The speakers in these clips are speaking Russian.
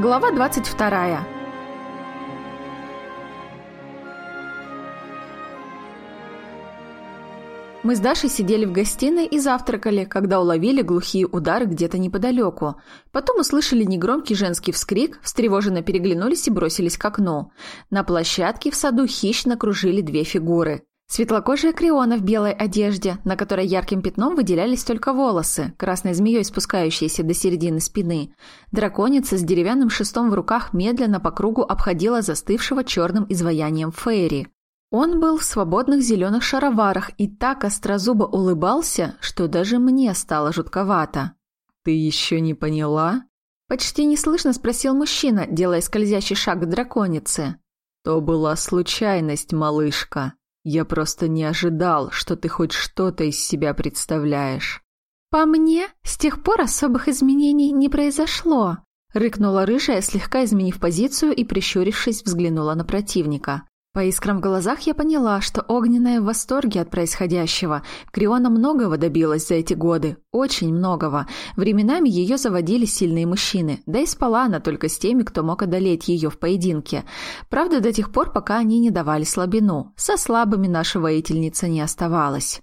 Глава 22. Мы с Дашей сидели в гостиной и завтракали, когда уловили глухие удары где-то неподалеку. Потом услышали негромкий женский вскрик, встревоженно переглянулись и бросились к окну. На площадке в саду хищно кружили две фигуры. Светлокожая Криона в белой одежде, на которой ярким пятном выделялись только волосы, красной змеей спускающиеся до середины спины. Драконица с деревянным шестом в руках медленно по кругу обходила застывшего черным изваянием Фейри. Он был в свободных зеленых шароварах и так острозубо улыбался, что даже мне стало жутковато. «Ты еще не поняла?» Почти неслышно спросил мужчина, делая скользящий шаг к драконице. «То была случайность, малышка», я просто не ожидал, что ты хоть что-то из себя представляешь. По мне, с тех пор особых изменений не произошло, рыкнула рыжая, слегка изменив позицию и прищурившись, взглянула на противника. По искрам в глазах я поняла, что огненная в восторге от происходящего. Криона многого добилась за эти годы, очень многого. Временами ее заводили сильные мужчины, да и спала она только с теми, кто мог одолеть ее в поединке. Правда, до тех пор, пока они не давали слабину. Со слабыми наша воительница не оставалась.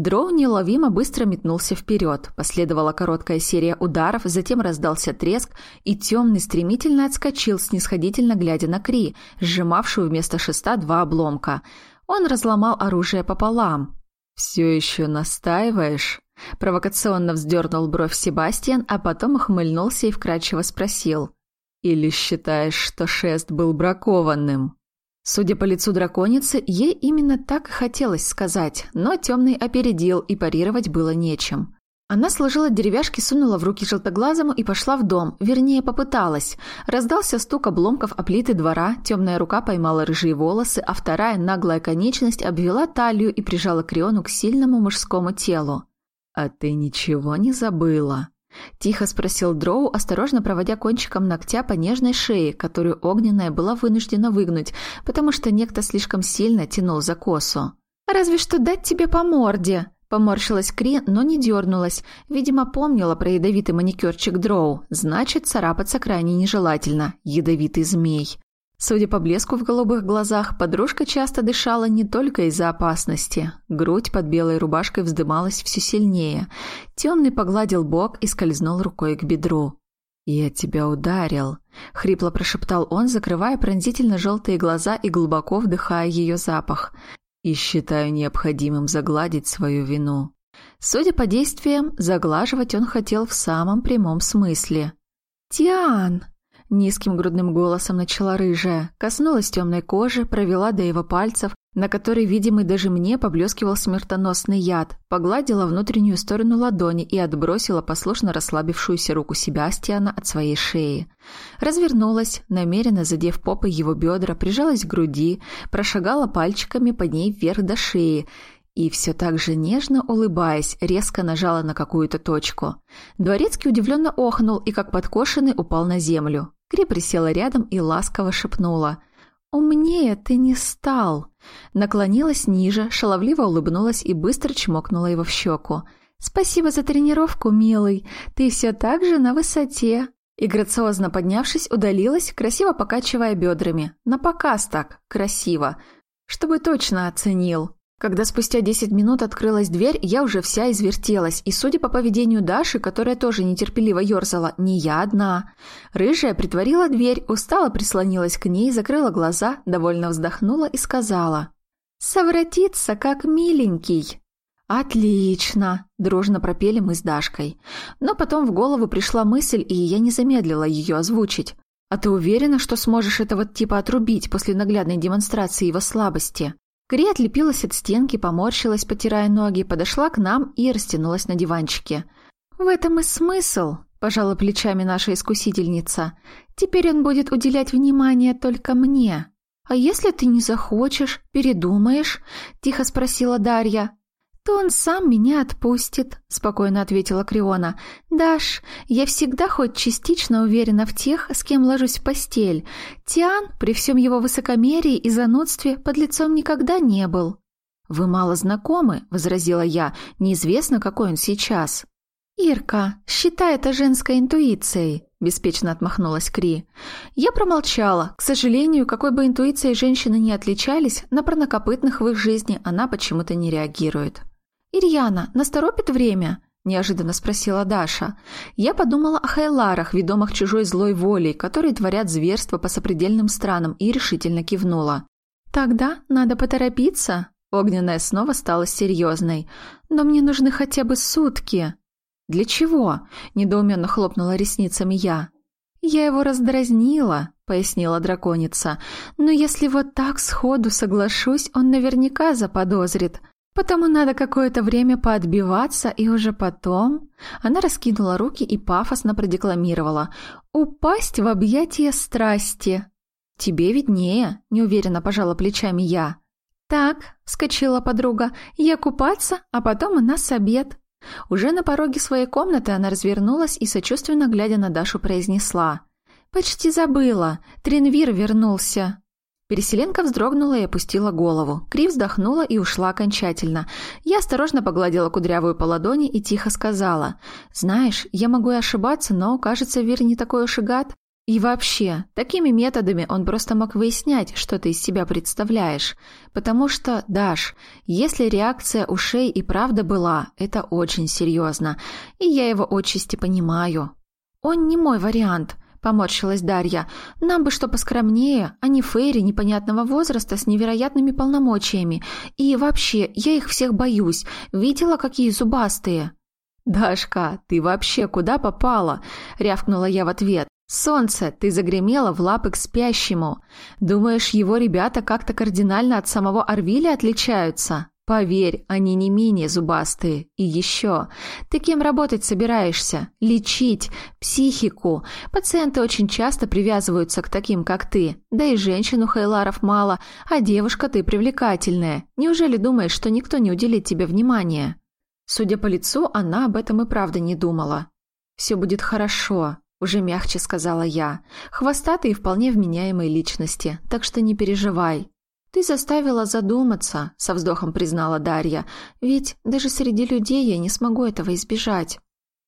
Дроу неуловимо быстро метнулся вперед. Последовала короткая серия ударов, затем раздался треск, и темный стремительно отскочил, снисходительно глядя на Кри, сжимавшую вместо шеста два обломка. Он разломал оружие пополам. «Все еще настаиваешь?» Провокационно вздернул бровь Себастьян, а потом ухмыльнулся и вкрадчиво спросил. «Или считаешь, что шест был бракованным?» Судя по лицу драконицы, ей именно так и хотелось сказать, но темный опередил, и парировать было нечем. Она сложила деревяшки, сунула в руки желтоглазому и пошла в дом, вернее, попыталась. Раздался стук обломков о плиты двора, темная рука поймала рыжие волосы, а вторая наглая конечность обвела талию и прижала Криону к сильному мужскому телу. «А ты ничего не забыла?» Тихо спросил Дроу, осторожно проводя кончиком ногтя по нежной шее, которую огненная была вынуждена выгнуть, потому что некто слишком сильно тянул за косу. «Разве что дать тебе по морде!» Поморщилась Кри, но не дернулась. Видимо, помнила про ядовитый маникюрчик Дроу. Значит, царапаться крайне нежелательно. Ядовитый змей. Судя по блеску в голубых глазах, подружка часто дышала не только из-за опасности. Грудь под белой рубашкой вздымалась все сильнее. Темный погладил бок и скользнул рукой к бедру. «Я тебя ударил», — хрипло прошептал он, закрывая пронзительно желтые глаза и глубоко вдыхая ее запах. «И считаю необходимым загладить свою вину». Судя по действиям, заглаживать он хотел в самом прямом смысле. «Тиан!» Низким грудным голосом начала рыжая, коснулась темной кожи, провела до его пальцев, на которой, видимый даже мне, поблескивал смертоносный яд, погладила внутреннюю сторону ладони и отбросила послушно расслабившуюся руку Себастьяна от своей шеи. Развернулась, намеренно задев попой его бедра, прижалась к груди, прошагала пальчиками под ней вверх до шеи и все так же нежно улыбаясь, резко нажала на какую-то точку. Дворецкий удивленно охнул и, как подкошенный, упал на землю. Кри присела рядом и ласково шепнула. «Умнее ты не стал!» Наклонилась ниже, шаловливо улыбнулась и быстро чмокнула его в щеку. «Спасибо за тренировку, милый. Ты все так же на высоте!» И грациозно поднявшись, удалилась, красиво покачивая бедрами. На показ так, красиво. Чтобы точно оценил. Когда спустя 10 минут открылась дверь, я уже вся извертелась, и, судя по поведению Даши, которая тоже нетерпеливо ерзала, не я одна. Рыжая притворила дверь, устало прислонилась к ней, закрыла глаза, довольно вздохнула и сказала. «Совратиться, как миленький!» «Отлично!» – дружно пропели мы с Дашкой. Но потом в голову пришла мысль, и я не замедлила ее озвучить. «А ты уверена, что сможешь этого типа отрубить после наглядной демонстрации его слабости?» Кри отлепилась от стенки, поморщилась, потирая ноги, подошла к нам и растянулась на диванчике. «В этом и смысл», – пожала плечами наша искусительница. «Теперь он будет уделять внимание только мне». «А если ты не захочешь, передумаешь?» – тихо спросила Дарья то он сам меня отпустит», — спокойно ответила Криона. «Даш, я всегда хоть частично уверена в тех, с кем ложусь в постель. Тиан, при всем его высокомерии и занудстве, под лицом никогда не был». «Вы мало знакомы», — возразила я. «Неизвестно, какой он сейчас». «Ирка, считай это женской интуицией», – беспечно отмахнулась Кри. Я промолчала. К сожалению, какой бы интуицией женщины не отличались, на парнокопытных в их жизни она почему-то не реагирует. «Ирьяна, нас торопит время?» – неожиданно спросила Даша. Я подумала о хайларах, ведомых чужой злой волей, которые творят зверство по сопредельным странам, и решительно кивнула. «Тогда надо поторопиться». Огненная снова стала серьезной. «Но мне нужны хотя бы сутки». «Для чего?» – недоуменно хлопнула ресницами я. «Я его раздразнила», – пояснила драконица. «Но если вот так сходу соглашусь, он наверняка заподозрит. Потому надо какое-то время поотбиваться, и уже потом...» Она раскинула руки и пафосно продекламировала. «Упасть в объятия страсти». «Тебе виднее», – неуверенно пожала плечами я. «Так», – вскочила подруга, – «я купаться, а потом у нас обед». Уже на пороге своей комнаты она развернулась и, сочувственно глядя на Дашу, произнесла. «Почти забыла. Тренвир вернулся». Переселенка вздрогнула и опустила голову. Кри вздохнула и ушла окончательно. Я осторожно погладила кудрявую по ладони и тихо сказала. «Знаешь, я могу и ошибаться, но, кажется, Вир не такой уж и гад. И вообще, такими методами он просто мог выяснять, что ты из себя представляешь. Потому что, Даш, если реакция ушей и правда была, это очень серьезно. И я его отчасти понимаю. Он не мой вариант, поморщилась Дарья. Нам бы что поскромнее, а не Фейри непонятного возраста с невероятными полномочиями. И вообще, я их всех боюсь. Видела, какие зубастые. «Дашка, ты вообще куда попала?» – рявкнула я в ответ. «Солнце, ты загремела в лапы к спящему. Думаешь, его ребята как-то кардинально от самого Арвиля отличаются? Поверь, они не менее зубастые. И еще, ты кем работать собираешься? Лечить, психику. Пациенты очень часто привязываются к таким, как ты. Да и женщин у Хейларов мало, а девушка ты привлекательная. Неужели думаешь, что никто не уделит тебе внимания?» Судя по лицу, она об этом и правда не думала. «Все будет хорошо», уже мягче сказала я. Хвостатые и вполне вменяемые личности, так что не переживай. Ты заставила задуматься, со вздохом признала Дарья. Ведь даже среди людей я не смогу этого избежать.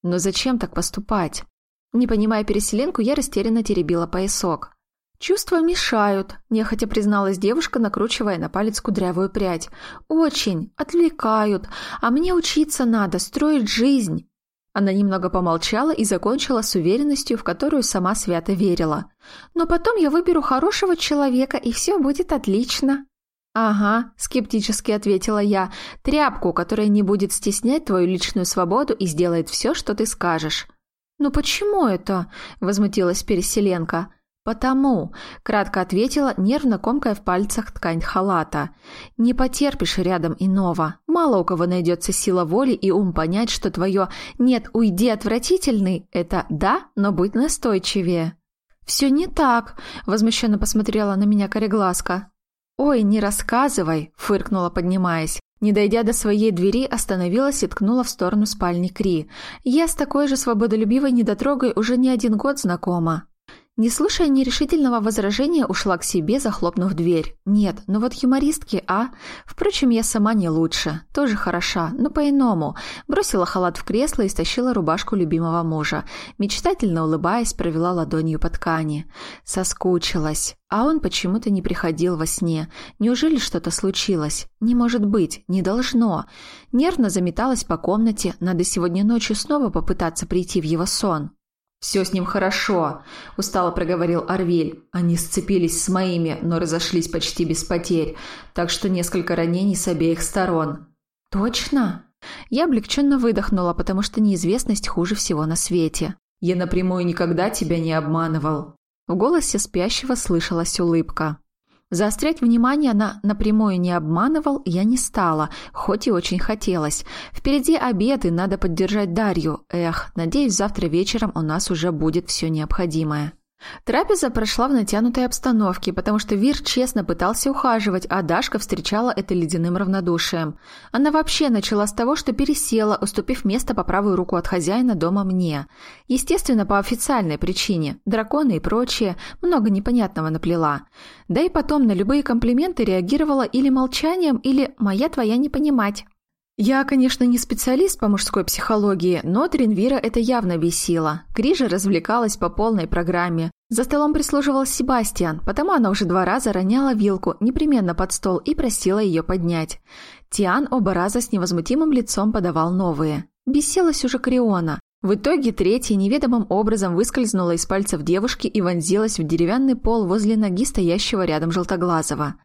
Но зачем так поступать? Не понимая переселенку, я растерянно теребила поясок. «Чувства мешают», – нехотя призналась девушка, накручивая на палец кудрявую прядь. «Очень. Отвлекают. А мне учиться надо, строить жизнь. Она немного помолчала и закончила с уверенностью, в которую сама свято верила. «Но потом я выберу хорошего человека, и все будет отлично». «Ага», – скептически ответила я, – «тряпку, которая не будет стеснять твою личную свободу и сделает все, что ты скажешь». «Но почему это?» – возмутилась Переселенка. «Потому», — кратко ответила, нервно комкая в пальцах ткань халата. «Не потерпишь рядом иного. Мало у кого найдется сила воли и ум понять, что твое «нет, уйди, отвратительный» — это «да, но будь настойчивее». «Все не так», — возмущенно посмотрела на меня кореглазка. «Ой, не рассказывай», — фыркнула, поднимаясь. Не дойдя до своей двери, остановилась и ткнула в сторону спальни Кри. «Я с такой же свободолюбивой недотрогой уже не один год знакома». Не слушая нерешительного возражения, ушла к себе, захлопнув дверь. Нет, ну вот юмористки, а? Впрочем, я сама не лучше. Тоже хороша, но по-иному. Бросила халат в кресло и стащила рубашку любимого мужа. Мечтательно улыбаясь, провела ладонью по ткани. Соскучилась. А он почему-то не приходил во сне. Неужели что-то случилось? Не может быть, не должно. Нервно заметалась по комнате. Надо сегодня ночью снова попытаться прийти в его сон. «Все с ним хорошо», – устало проговорил Арвель. «Они сцепились с моими, но разошлись почти без потерь, так что несколько ранений с обеих сторон». «Точно?» Я облегченно выдохнула, потому что неизвестность хуже всего на свете. «Я напрямую никогда тебя не обманывал». В голосе спящего слышалась улыбка. Заострять внимание на напрямую не обманывал я не стала, хоть и очень хотелось. Впереди обед, и надо поддержать Дарью. Эх, надеюсь, завтра вечером у нас уже будет все необходимое. Трапеза прошла в натянутой обстановке, потому что Вир честно пытался ухаживать, а Дашка встречала это ледяным равнодушием. Она вообще начала с того, что пересела, уступив место по правую руку от хозяина дома мне. Естественно, по официальной причине. Драконы и прочее, много непонятного наплела. Да и потом на любые комплименты реагировала или молчанием, или «моя твоя не понимать». Я, конечно, не специалист по мужской психологии, но Тринвира это явно бесило. Крижа развлекалась по полной программе. За столом прислуживал Себастьян, потому она уже два раза роняла вилку непременно под стол и просила ее поднять. Тиан оба раза с невозмутимым лицом подавал новые. Бесилась уже Криона. В итоге третья неведомым образом выскользнула из пальцев девушки и вонзилась в деревянный пол возле ноги стоящего рядом желтоглазого.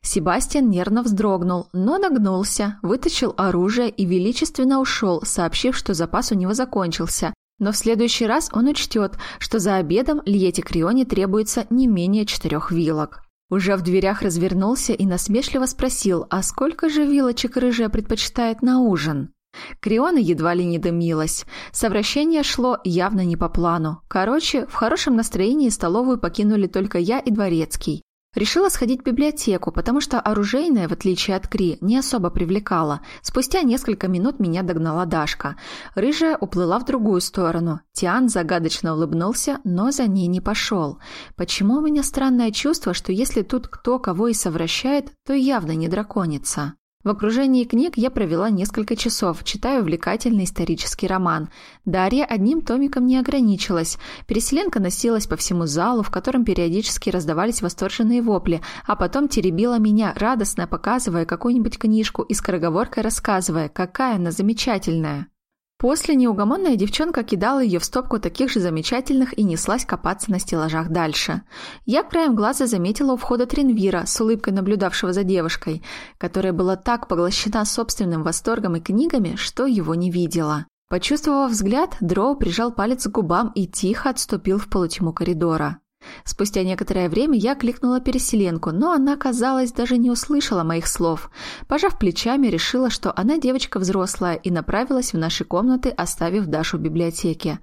Себастьян нервно вздрогнул, но нагнулся, вытащил оружие и величественно ушел, сообщив, что запас у него закончился. Но в следующий раз он учтет, что за обедом Льете Крионе требуется не менее четырех вилок. Уже в дверях развернулся и насмешливо спросил, а сколько же вилочек рыжая предпочитает на ужин? Криона едва ли не дымилась. Совращение шло явно не по плану. Короче, в хорошем настроении столовую покинули только я и Дворецкий. Решила сходить в библиотеку, потому что оружейная, в отличие от Кри, не особо привлекала. Спустя несколько минут меня догнала Дашка. Рыжая уплыла в другую сторону. Тиан загадочно улыбнулся, но за ней не пошел. Почему у меня странное чувство, что если тут кто кого и совращает, то явно не драконица? В окружении книг я провела несколько часов, читая увлекательный исторический роман. Дарья одним томиком не ограничилась. Переселенка носилась по всему залу, в котором периодически раздавались восторженные вопли, а потом теребила меня, радостно показывая какую-нибудь книжку и скороговоркой рассказывая, какая она замечательная. После неугомонная девчонка кидала ее в стопку таких же замечательных и неслась копаться на стеллажах дальше. Я краем глаза заметила у входа Тринвира, с улыбкой наблюдавшего за девушкой, которая была так поглощена собственным восторгом и книгами, что его не видела. Почувствовав взгляд, Дроу прижал палец к губам и тихо отступил в полутьму коридора. Спустя некоторое время я кликнула переселенку, но она, казалось, даже не услышала моих слов. Пожав плечами, решила, что она девочка взрослая и направилась в наши комнаты, оставив Дашу в библиотеке.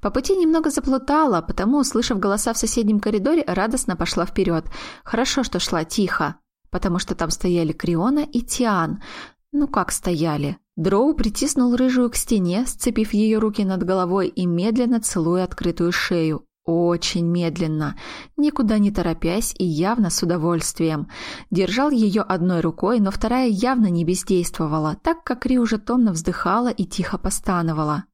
По пути немного заплутала, потому, услышав голоса в соседнем коридоре, радостно пошла вперед. Хорошо, что шла тихо, потому что там стояли Криона и Тиан. Ну как стояли? Дроу притиснул рыжую к стене, сцепив ее руки над головой и медленно целуя открытую шею. Очень медленно, никуда не торопясь и явно с удовольствием. Держал ее одной рукой, но вторая явно не бездействовала, так как Ри уже томно вздыхала и тихо постановала.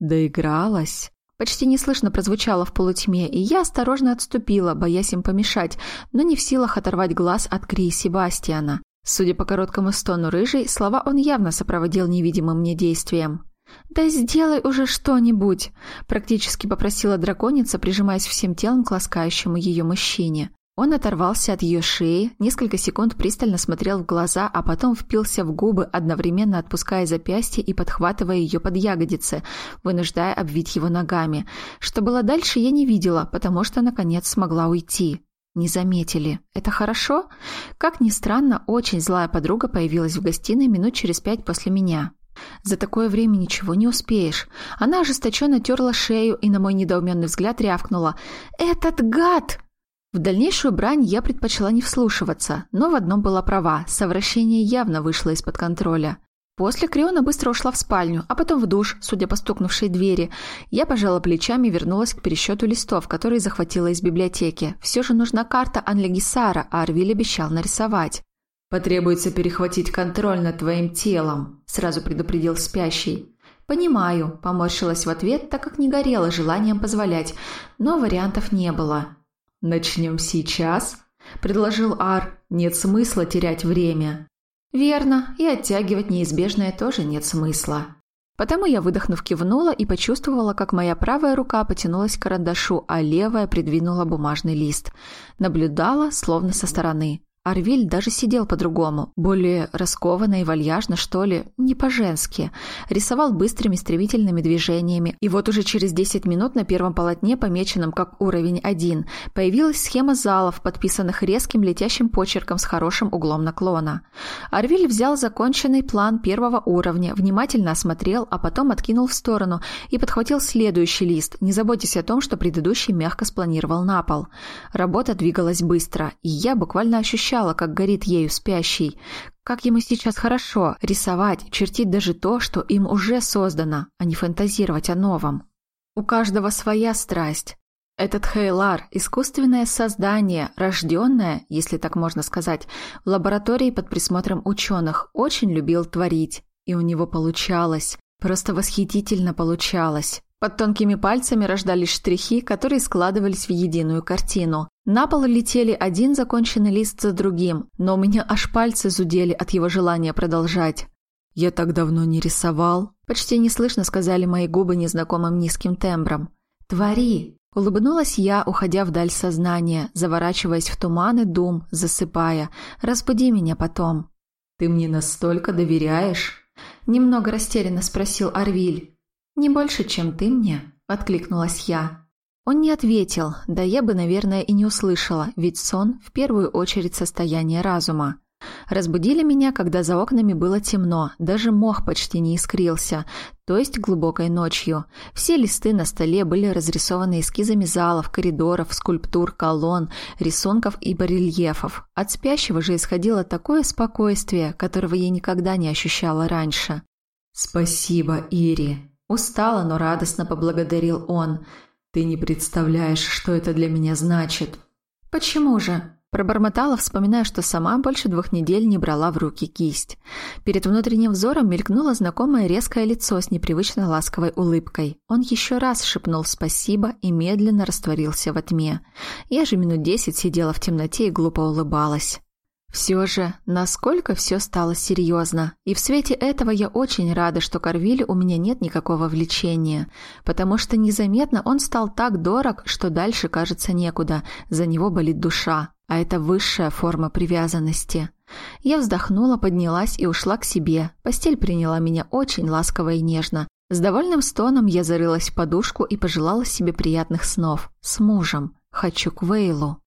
«Доигралась?» Почти неслышно прозвучало в полутьме, и я осторожно отступила, боясь им помешать, но не в силах оторвать глаз от Кри и Себастьяна. Судя по короткому стону рыжий, слова он явно сопроводил невидимым мне действием. «Да сделай уже что-нибудь!» – практически попросила драконица, прижимаясь всем телом к ласкающему ее мужчине. Он оторвался от ее шеи, несколько секунд пристально смотрел в глаза, а потом впился в губы, одновременно отпуская запястье и подхватывая ее под ягодицы, вынуждая обвить его ногами. Что было дальше, я не видела, потому что, наконец, смогла уйти. Не заметили. Это хорошо? Как ни странно, очень злая подруга появилась в гостиной минут через пять после меня. За такое время ничего не успеешь. Она ожесточенно терла шею и на мой недоуменный взгляд рявкнула. «Этот гад!» В дальнейшую брань я предпочла не вслушиваться, но в одном была права, совращение явно вышло из-под контроля. После Криона быстро ушла в спальню, а потом в душ, судя по стукнувшей двери. Я пожала плечами и вернулась к пересчету листов, которые захватила из библиотеки. Все же нужна карта Анлегисара, а Арвиль обещал нарисовать. «Потребуется перехватить контроль над твоим телом», – сразу предупредил спящий. «Понимаю», – поморщилась в ответ, так как не горела желанием позволять, но вариантов не было. «Начнем сейчас», – предложил Ар. «Нет смысла терять время». «Верно, и оттягивать неизбежное тоже нет смысла». Потому я, выдохнув, кивнула и почувствовала, как моя правая рука потянулась к карандашу, а левая придвинула бумажный лист. Наблюдала, словно со стороны. Арвиль даже сидел по-другому, более раскованно и вальяжно, что ли, не по-женски. Рисовал быстрыми стремительными движениями, и вот уже через 10 минут на первом полотне, помеченном как уровень 1, появилась схема залов, подписанных резким летящим почерком с хорошим углом наклона. Арвиль взял законченный план первого уровня, внимательно осмотрел, а потом откинул в сторону и подхватил следующий лист, не заботясь о том, что предыдущий мягко спланировал на пол. Работа двигалась быстро, и я буквально ощущала, ощущала, как горит ею спящий. Как ему сейчас хорошо рисовать, чертить даже то, что им уже создано, а не фантазировать о новом. У каждого своя страсть. Этот Хейлар – искусственное создание, рожденное, если так можно сказать, в лаборатории под присмотром ученых, очень любил творить. И у него получалось. Просто восхитительно получалось. Под тонкими пальцами рождались штрихи, которые складывались в единую картину. На пол летели один законченный лист за другим, но у меня аж пальцы зудели от его желания продолжать. «Я так давно не рисовал», – почти неслышно сказали мои губы незнакомым низким тембром. «Твори!» – улыбнулась я, уходя вдаль сознания, заворачиваясь в туман и дум, засыпая. «Разбуди меня потом». «Ты мне настолько доверяешь?» – немного растерянно спросил Арвиль. «Не больше, чем ты мне», — откликнулась я. Он не ответил, да я бы, наверное, и не услышала, ведь сон в первую очередь состояние разума. Разбудили меня, когда за окнами было темно, даже мох почти не искрился, то есть глубокой ночью. Все листы на столе были разрисованы эскизами залов, коридоров, скульптур, колонн, рисунков и барельефов. От спящего же исходило такое спокойствие, которого я никогда не ощущала раньше. «Спасибо, Ири», Устало, но радостно поблагодарил он. «Ты не представляешь, что это для меня значит». «Почему же?» Пробормотала, вспоминая, что сама больше двух недель не брала в руки кисть. Перед внутренним взором мелькнуло знакомое резкое лицо с непривычно ласковой улыбкой. Он еще раз шепнул спасибо и медленно растворился во тьме. Я же минут десять сидела в темноте и глупо улыбалась. Все же, насколько все стало серьезно. И в свете этого я очень рада, что к у меня нет никакого влечения, потому что незаметно он стал так дорог, что дальше, кажется, некуда, за него болит душа, а это высшая форма привязанности. Я вздохнула, поднялась и ушла к себе. Постель приняла меня очень ласково и нежно. С довольным стоном я зарылась в подушку и пожелала себе приятных снов. С мужем. Хочу к Вейлу.